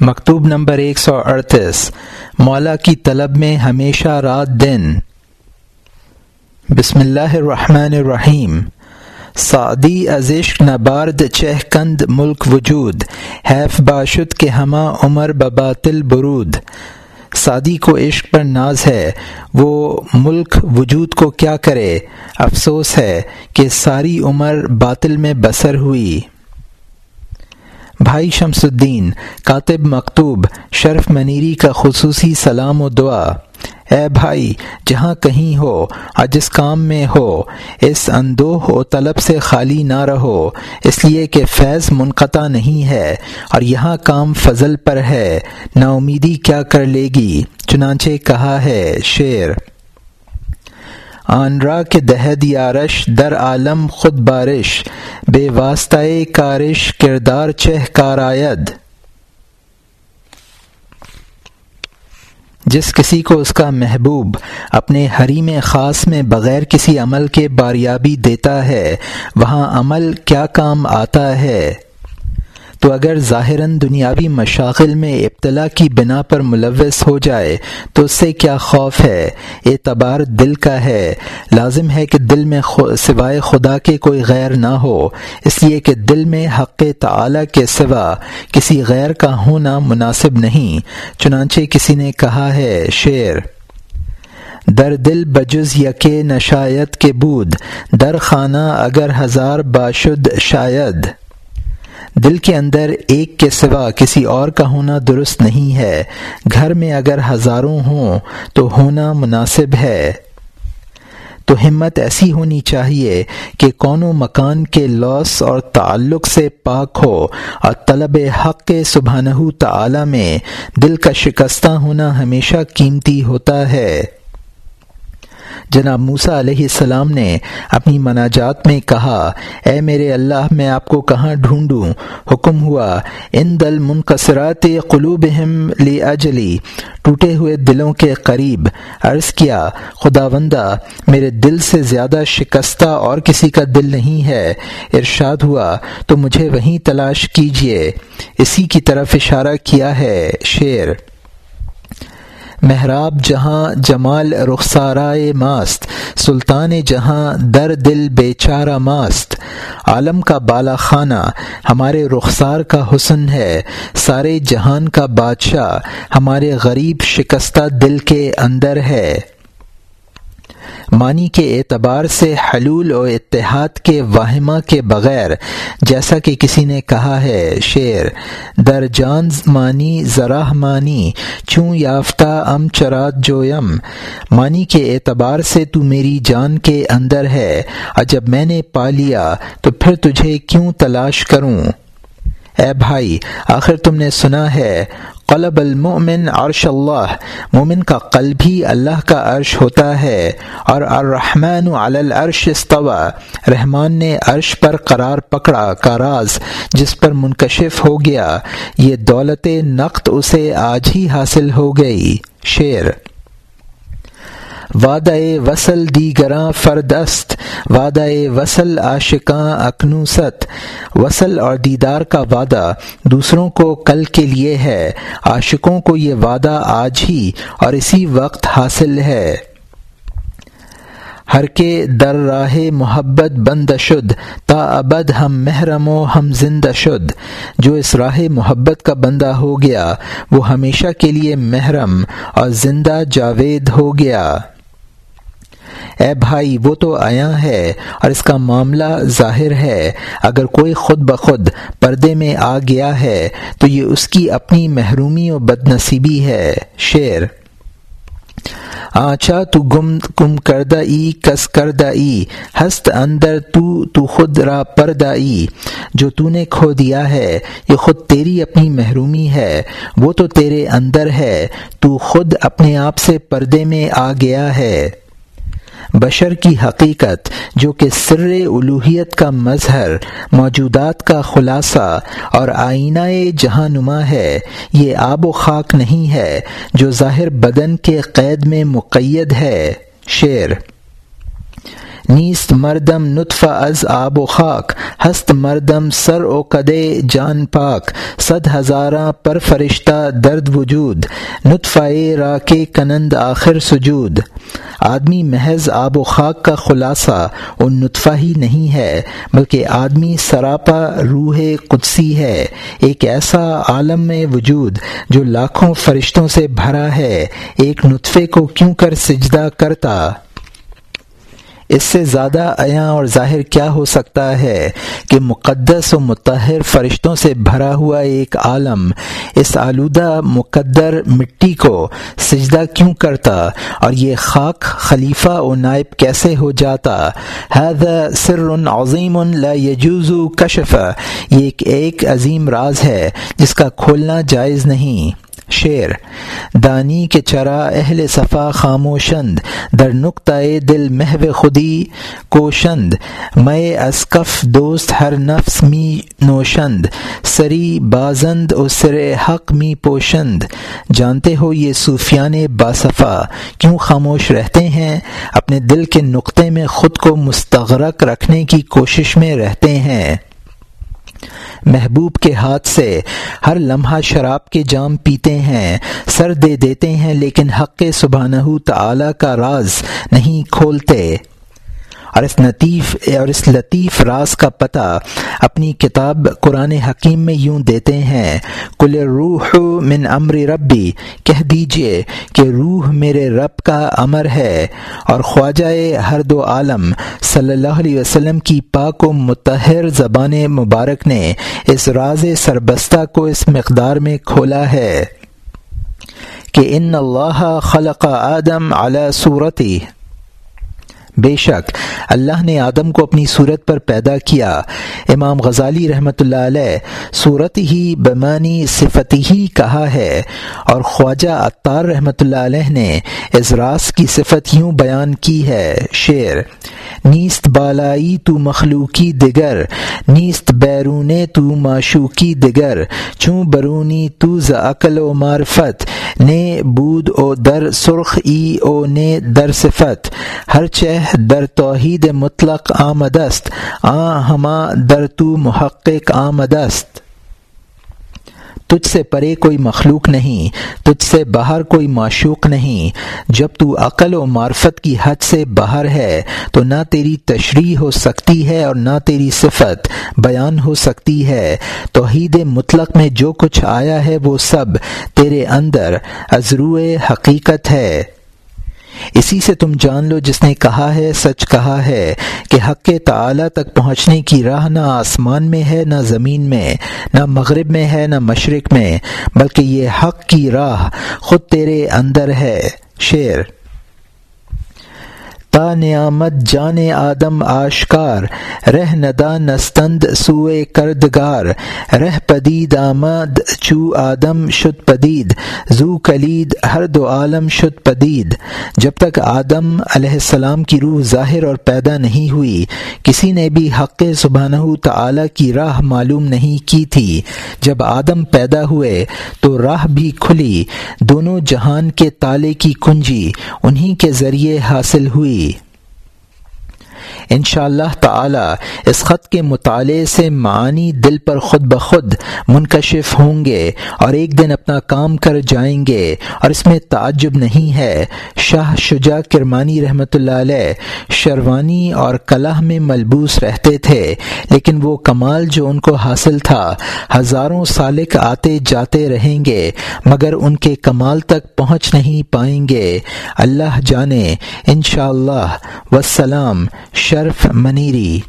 مکتوب نمبر ایک سو اڑتیس۔ مولا کی طلب میں ہمیشہ رات دن۔ بسم اللہ الرحمن الرحیم۔ سعدی ازشق نبارد چہ کند ملک وجود۔ حیف باشد کے ہمہ عمر بباطل برود۔ سعدی کو عشق پر ناز ہے۔ وہ ملک وجود کو کیا کرے؟ افسوس ہے کہ ساری عمر باطل میں بسر ہوئی۔ بھائی شمس الدین، کاتب مکتوب، شرف منیری کا خصوصی سلام و دعا۔ اے بھائی، جہاں کہیں ہو اور جس کام میں ہو۔ اس اندوہ و طلب سے خالی نہ رہو۔ اس لیے کہ فیض منقطع نہیں ہے اور یہاں کام فضل پر ہے۔ نا امیدی کیا کر لے گی؟ چنانچہ کہا ہے شعر۔ آنرا کے دہد یارش در عالم خود بارش، بے واسطۂ کارش کردار چہ کارآد جس کسی کو اس کا محبوب اپنے حریم خاص میں بغیر کسی عمل کے باریابی دیتا ہے، وہاں عمل کیا کام آتا ہے؟ تو اگر ظاہراً دنیاوی مشاغل میں ابتلا کی بنا پر ملوث ہو جائے، تو اس سے کیا خوف ہے؟ اعتبار دل کا ہے۔ لازم ہے کہ دل میں سوائے خدا کے کوئی غیر نہ ہو۔ اس لیے کہ دل میں حق تعالی کے سوا کسی غیر کا ہونا مناسب نہیں۔ چنانچہ کسی نے کہا ہے، شعر، در دل بجز یکے نشایت کے بود، در خانہ اگر ہزار باشد شاید۔ دل کے اندر ایک کے سوا کسی اور کا ہونا درست نہیں ہے۔ گھر میں اگر ہزاروں ہوں تو ہونا مناسب ہے۔ تو ہمت ایسی ہونی چاہیے کہ کون مکان کے لاس اور تعلق سے پاک ہو اور طلب حق کے سبحانہ تعالی میں دل کا شکستہ ہونا ہمیشہ قیمتی ہوتا ہے۔ جناب موسا علیہ السلام نے اپنی مناجات میں کہا، اے میرے اللہ، میں آپ کو کہاں ڈھونڈوں؟ حکم ہوا ان دل منقصرات قلوب لی اجلی ٹوٹے ہوئے دلوں کے قریب۔ عرض کیا خدا وندہ میرے دل سے زیادہ شکستہ اور کسی کا دل نہیں ہے۔ ارشاد ہوا، تو مجھے وہیں تلاش کیجیے اسی کی طرف اشارہ کیا ہے، شعر۔ محراب جہاں جمال رخسارائے ماست، سلطان جہاں در دل بے چارہ ماست۔ عالم کا بالا خانہ، ہمارے رخسار کا حسن ہے۔ سارے جہان کا بادشاہ، ہمارے غریب شکستہ دل کے اندر ہے۔ معنی کے اعتبار سے حلول و اتحاد کے واہمہ کے بغیر، جیسا کہ کسی نے کہا ہے، شعر، در جان معنی ذراہ معنی، چوں یافتہ ام چرات جویم۔ معنی کے اعتبار سے تو میری جان کے اندر ہے اور جب میں نے پا لیا، تو پھر تجھے کیوں تلاش کروں؟ اے بھائی، آخر تم نے سنا ہے قلب المؤمن عرش اللہ۔ مومن کا قلب ہی اللہ کا عرش ہوتا ہے اور الرحمن علی العرش استوا رحمان نے عرش پر قرار پکڑا کا راز، جس پر منکشف ہو گیا۔ یہ دولت نقد اسے آج ہی حاصل ہو گئی۔ شعر۔ وعدہ وصل دیگراں فردست وعدہ وصل عاشقاں اکنوست وصل اور دیدار کا وعدہ دوسروں کو کل کے لیے ہے. عاشقوں کو یہ وعدہ آج ہی اور اسی وقت حاصل ہے۔ ہر کے در راہ محبت بند شد، تا ابد ہم محرم و ہم زندہ شد۔ جو اس راہ محبت کا بندہ ہو گیا، وہ ہمیشہ کے لیے محرم اور زندہ جاوید ہو گیا۔ اے بھائی، وہ تو آیا ہے اور اس کا معاملہ ظاہر ہے۔ اگر کوئی خود بخود پردے میں آ گیا ہے، تو یہ اس کی اپنی محرومی و بد نصیبی ہے۔ شعر۔ آچا تو گم کم کردہ ای کس کردہ ای ہست اندر تو تو خود را پردہ ای جو تو نے کھو دیا ہے، یہ خود تیری اپنی محرومی ہے۔ وہ تو تیرے اندر ہے، تو خود اپنے آپ سے پردے میں آ گیا ہے۔ بشر کی حقیقت، جو کہ سر الوحیت کا مظہر، موجودات کا خلاصہ اور آئینہ جہاں نما ہے، یہ آب و خاک نہیں ہے، جو ظاہر بدن کے قید میں مقید ہے۔ شعر نیست مردم نطف از آب و خاک، ہست مردم سر او قدے جان پاک۔ صد ہزارہ پر فرشتہ درد وجود، نطفہ را کے کنند آخر سجود۔ آدمی محض آب و خاک کا خلاصہ اور نطفہ ہی نہیں ہے، بلکہ آدمی سراپا روح قدسی ہے۔ ایک ایسا عالم میں وجود جو لاکھوں فرشتوں سے بھرا ہے، ایک نطفے کو کیوں کر سجدہ کرتا؟ اس سے زیادہ عیاں اور ظاہر کیا ہو سکتا ہے کہ مقدس و متحر فرشتوں سے بھرا ہوا ایک عالم اس آلودہ مقدر مٹی کو سجدہ کیوں کرتا اور یہ خاک خلیفہ و نائب کیسے ہو جاتا؟ سر عظیم لا یجوز کشف یہ ایک ایک عظیم راز ہے جس کا کھولنا جائز نہیں۔ شعر، دانی کے چرا اہل صفا خاموشند، در نقطۂ دل محو خودی کوشند میں اسکف دوست ہر نفس می نوشند، سری بازند و سر حق می پوشند۔ جانتے ہو یہ صوفیان باصفا، کیوں خاموش رہتے ہیں؟ اپنے دل کے نقطے میں خود کو مستغرق رکھنے کی کوشش میں رہتے ہیں۔ محبوب کے ہاتھ سے۔ ہر لمحہ شراب کے جام پیتے ہیں، سر دے دیتے ہیں، لیکن حق سبحانہ تعالی کا راز نہیں کھولتے۔ اور اس لطیف اور اس لطیف راز کا پتہ اپنی کتاب قرآن حکیم میں یوں دیتے ہیں کل روح من امر ربی، کہہ دیجیے کہ روح میرے رب کا امر ہے، اور خواجہ ہر دو عالم صلی اللہ علیہ وسلم کی پاک و متحر زبان مبارک نے اس راز سربستہ کو اس مقدار میں کھولا ہے کہ ان اللہ خلق آدم اعلی صورتی۔ بے شک، اللہ نے آدم کو اپنی صورت پر پیدا کیا۔ امام غزالی رحمۃ اللہ علیہ صورت ہی بمانی صفت ہی کہا ہے۔ اور خواجہ اطار رحمۃ اللہ علیہ نے اضراس کی صفت یوں بیان کی ہے۔ شعر، نیست بالائی تو مخلوقی دگر نیست بیرون تو معشوقی دگر چوں برونی تو ز عقل و معرفت نے بود او در سرخ ای او نے در صفت۔ ہر چہ در توحید مطلق آمدست آ، ہما در تو محقق آمدست تجھ سے پرے کوئی مخلوق نہیں، تجھ سے باہر کوئی معشوق نہیں. جب تو عقل و معرفت کی حد سے باہر ہے، تو نہ تیری تشریح ہو سکتی ہے اور نہ تیری صفت بیان ہو سکتی ہے. توحید مطلق میں جو کچھ آیا ہے وہ سب تیرے اندر ازرو حقیقت ہے۔ اسی سے تم جان لو جس نے کہا ہے، سچ کہا ہے کہ حق تعالی تک پہنچنے کی راہ نہ آسمان میں ہے، نہ زمین میں، نہ مغرب میں ہے، نہ مشرق میں، بلکہ یہ حق کی راہ خود تیرے اندر ہے۔ شعر تا نعمت جان آدم آشکار، رہ ندا نستند سوئے کردگار، رہ پدید آمد، چو آدم شد پدید، زو کلید، ہر دو عالم شد پدید۔ جب تک آدم علیہ السلام کی روح ظاہر اور پیدا نہیں ہوئی، کسی نے بھی حق سبحانہ تعالی کی راہ معلوم نہیں کی تھی۔ جب آدم پیدا ہوئے، تو راہ بھی کھلی۔ دونوں جہان کے تالے کی کنجی انہی کے ذریعے حاصل ہوئی۔ ان شاء اللہ تعالی اس خط کے مطالعے سے معانی دل پر خود بخود منکشف ہوں گے اور ایک دن اپنا کام کر جائیں گے اور اس میں تعجب نہیں ہے۔ شاہ شجا کرمانی رحمۃ اللہ علیہ شروانی اور کلہ میں ملبوس رہتے تھے، لیکن وہ کمال جو ان کو حاصل تھا، ہزاروں سالک آتے جاتے رہیں گے، مگر ان کے کمال تک پہنچ نہیں پائیں گے۔ اللہ جانے انشاء اللہ وسلام شرف منیری